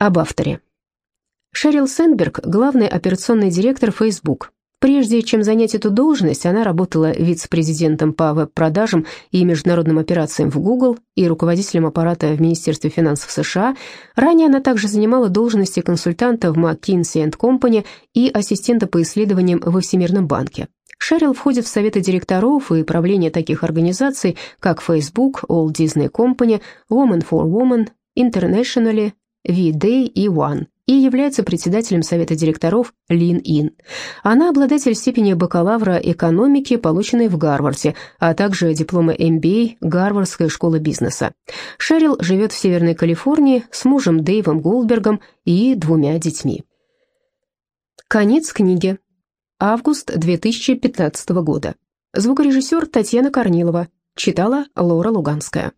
Об авторе. Шерил Сенберг – главный операционный директор Facebook. Прежде чем занять эту должность, она работала вице-президентом по веб-продажам и международным операциям в Google и руководителем аппарата в Министерстве финансов США. Ранее она также занимала должности консультанта в McKinsey Company и ассистента по исследованиям во Всемирном банке. Шерил входит в советы директоров и правления таких организаций, как Facebook, All Disney Company, Woman for Woman, Internationally, V-Day и One и является председателем совета директоров Lean-In. Она обладатель степени бакалавра экономики, полученной в Гарварде, а также диплома MBA Гарвардской школы бизнеса. Шерил живет в Северной Калифорнии с мужем Дэйвом Голдбергом и двумя детьми. Конец книги. Август 2015 года. Звукорежиссер Татьяна Корнилова. Читала Лора Луганская.